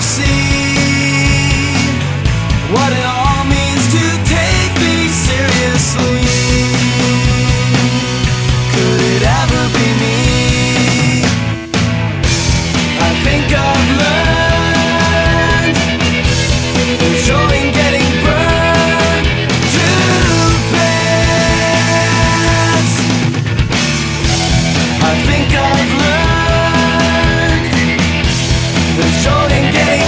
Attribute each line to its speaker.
Speaker 1: See What all short and gay